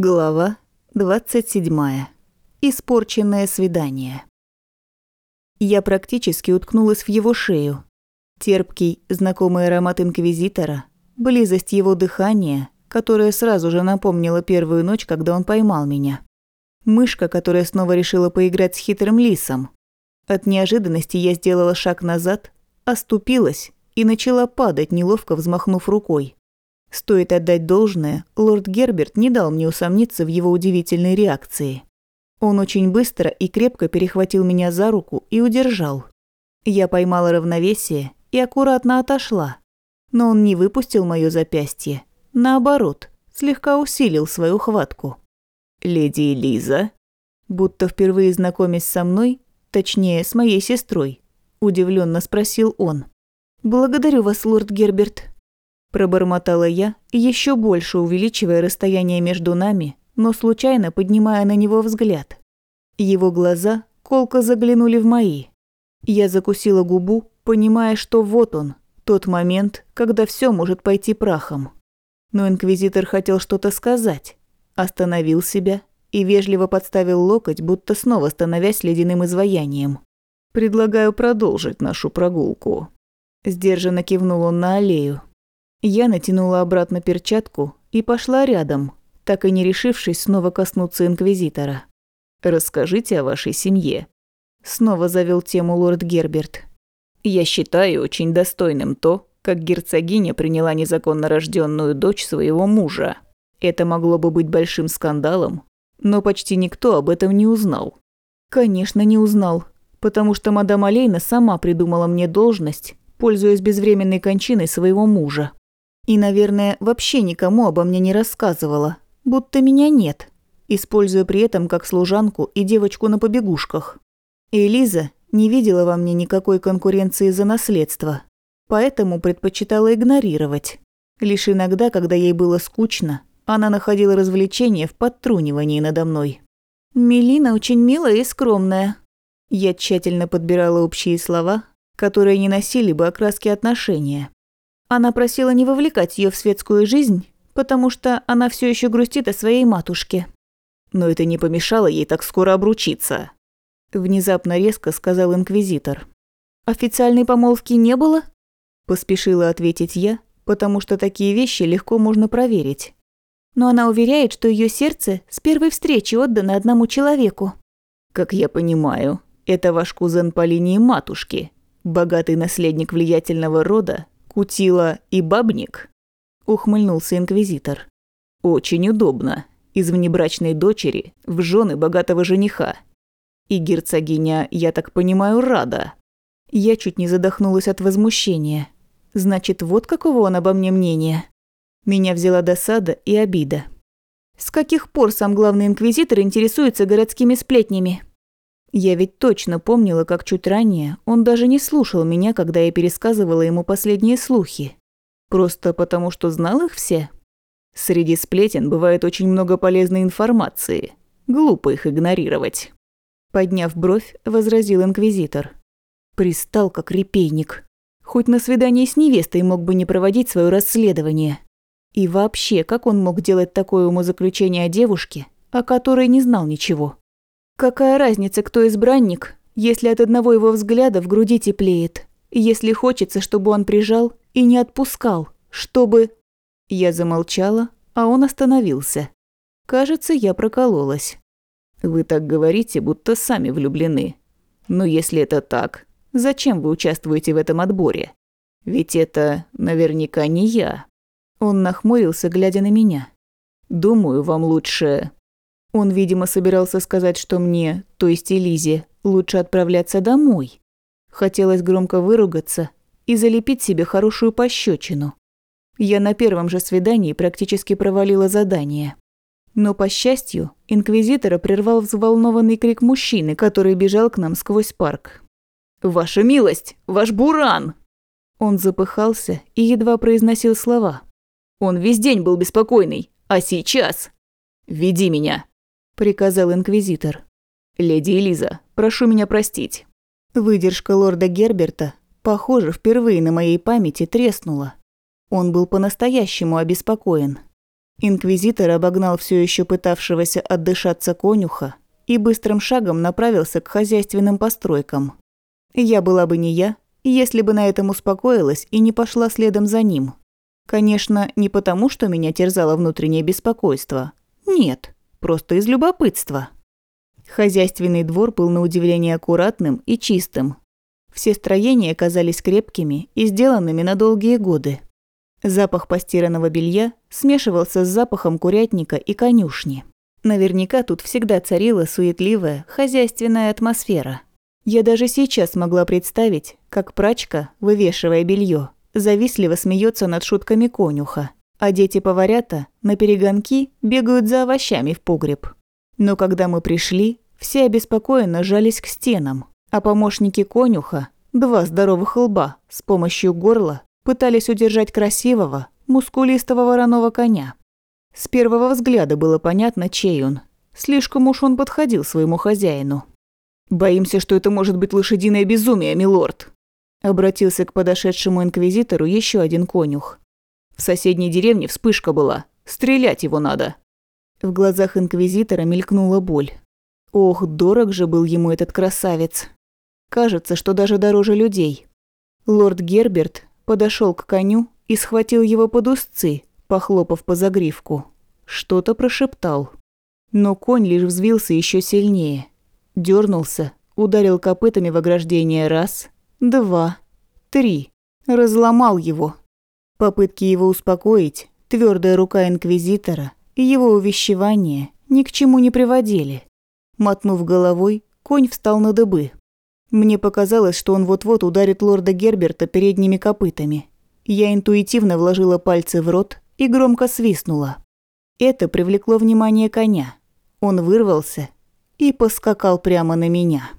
Глава 27. Испорченное свидание. Я практически уткнулась в его шею. Терпкий, знакомый аромат инквизитора, близость его дыхания, которая сразу же напомнила первую ночь, когда он поймал меня. Мышка, которая снова решила поиграть с хитрым лисом. От неожиданности я сделала шаг назад, оступилась и начала падать, неловко взмахнув рукой. Стоит отдать должное, лорд Герберт не дал мне усомниться в его удивительной реакции. Он очень быстро и крепко перехватил меня за руку и удержал. Я поймала равновесие и аккуратно отошла. Но он не выпустил моё запястье. Наоборот, слегка усилил свою хватку. «Леди Элиза?» Будто впервые знакомясь со мной, точнее, с моей сестрой, удивленно спросил он. «Благодарю вас, лорд Герберт», Пробормотала я, еще больше увеличивая расстояние между нами, но случайно поднимая на него взгляд. Его глаза колко заглянули в мои. Я закусила губу, понимая, что вот он, тот момент, когда все может пойти прахом. Но инквизитор хотел что-то сказать, остановил себя и вежливо подставил локоть, будто снова становясь ледяным изваянием. «Предлагаю продолжить нашу прогулку». Сдержанно кивнул он на аллею, я натянула обратно перчатку и пошла рядом, так и не решившись снова коснуться Инквизитора. «Расскажите о вашей семье», – снова завел тему лорд Герберт. «Я считаю очень достойным то, как герцогиня приняла незаконно рожденную дочь своего мужа. Это могло бы быть большим скандалом, но почти никто об этом не узнал». «Конечно, не узнал, потому что мадам Алейна сама придумала мне должность, пользуясь безвременной кончиной своего мужа. И, наверное, вообще никому обо мне не рассказывала, будто меня нет, используя при этом как служанку и девочку на побегушках. Элиза не видела во мне никакой конкуренции за наследство, поэтому предпочитала игнорировать. Лишь иногда, когда ей было скучно, она находила развлечение в подтрунивании надо мной. «Мелина очень милая и скромная». Я тщательно подбирала общие слова, которые не носили бы окраски отношения. Она просила не вовлекать ее в светскую жизнь, потому что она все еще грустит о своей матушке. Но это не помешало ей так скоро обручиться. Внезапно резко сказал инквизитор. «Официальной помолвки не было?» Поспешила ответить я, потому что такие вещи легко можно проверить. Но она уверяет, что ее сердце с первой встречи отдано одному человеку. «Как я понимаю, это ваш кузен по линии матушки, богатый наследник влиятельного рода, Кутила и бабник?» – ухмыльнулся инквизитор. «Очень удобно. Из внебрачной дочери в жены богатого жениха. И герцогиня, я так понимаю, рада». Я чуть не задохнулась от возмущения. Значит, вот какого он обо мне мнения. Меня взяла досада и обида. С каких пор сам главный инквизитор интересуется городскими сплетнями? Я ведь точно помнила, как чуть ранее он даже не слушал меня, когда я пересказывала ему последние слухи. Просто потому, что знал их все? Среди сплетен бывает очень много полезной информации. Глупо их игнорировать. Подняв бровь, возразил инквизитор. Пристал, как репейник. Хоть на свидании с невестой мог бы не проводить свое расследование. И вообще, как он мог делать такое умозаключение о девушке, о которой не знал ничего? Какая разница, кто избранник, если от одного его взгляда в груди теплеет, если хочется, чтобы он прижал и не отпускал, чтобы... Я замолчала, а он остановился. Кажется, я прокололась. Вы так говорите, будто сами влюблены. Но если это так, зачем вы участвуете в этом отборе? Ведь это наверняка не я. Он нахмурился, глядя на меня. Думаю, вам лучше он, видимо, собирался сказать, что мне, то есть Элизе, лучше отправляться домой. Хотелось громко выругаться и залепить себе хорошую пощечину. Я на первом же свидании практически провалила задание. Но, по счастью, инквизитора прервал взволнованный крик мужчины, который бежал к нам сквозь парк. «Ваша милость! Ваш буран!» Он запыхался и едва произносил слова. «Он весь день был беспокойный, а сейчас...» «Веди меня!» Приказал инквизитор. «Леди Элиза, прошу меня простить». Выдержка лорда Герберта, похоже, впервые на моей памяти треснула. Он был по-настоящему обеспокоен. Инквизитор обогнал все еще пытавшегося отдышаться конюха и быстрым шагом направился к хозяйственным постройкам. Я была бы не я, если бы на этом успокоилась и не пошла следом за ним. Конечно, не потому, что меня терзало внутреннее беспокойство. Нет, просто из любопытства. Хозяйственный двор был на удивление аккуратным и чистым. Все строения казались крепкими и сделанными на долгие годы. Запах постиранного белья смешивался с запахом курятника и конюшни. Наверняка тут всегда царила суетливая, хозяйственная атмосфера. Я даже сейчас могла представить, как прачка, вывешивая белье, завистливо смеется над шутками конюха, а дети-поварята на перегонки бегают за овощами в погреб. Но когда мы пришли, все обеспокоенно жались к стенам, а помощники конюха, два здоровых лба, с помощью горла пытались удержать красивого, мускулистого вороного коня. С первого взгляда было понятно, чей он. Слишком уж он подходил своему хозяину. «Боимся, что это может быть лошадиное безумие, милорд», Обратился к подошедшему инквизитору еще один конюх. В соседней деревне вспышка была. Стрелять его надо. В глазах инквизитора мелькнула боль. Ох, дорог же был ему этот красавец. Кажется, что даже дороже людей. Лорд Герберт подошел к коню и схватил его под узцы, похлопав по загривку. Что-то прошептал. Но конь лишь взвился еще сильнее. дернулся, ударил копытами в ограждение раз, два, три. Разломал его. Попытки его успокоить, твердая рука инквизитора и его увещевания ни к чему не приводили. Мотнув головой, конь встал на дыбы. Мне показалось, что он вот-вот ударит лорда Герберта передними копытами. Я интуитивно вложила пальцы в рот и громко свистнула. Это привлекло внимание коня. Он вырвался и поскакал прямо на меня.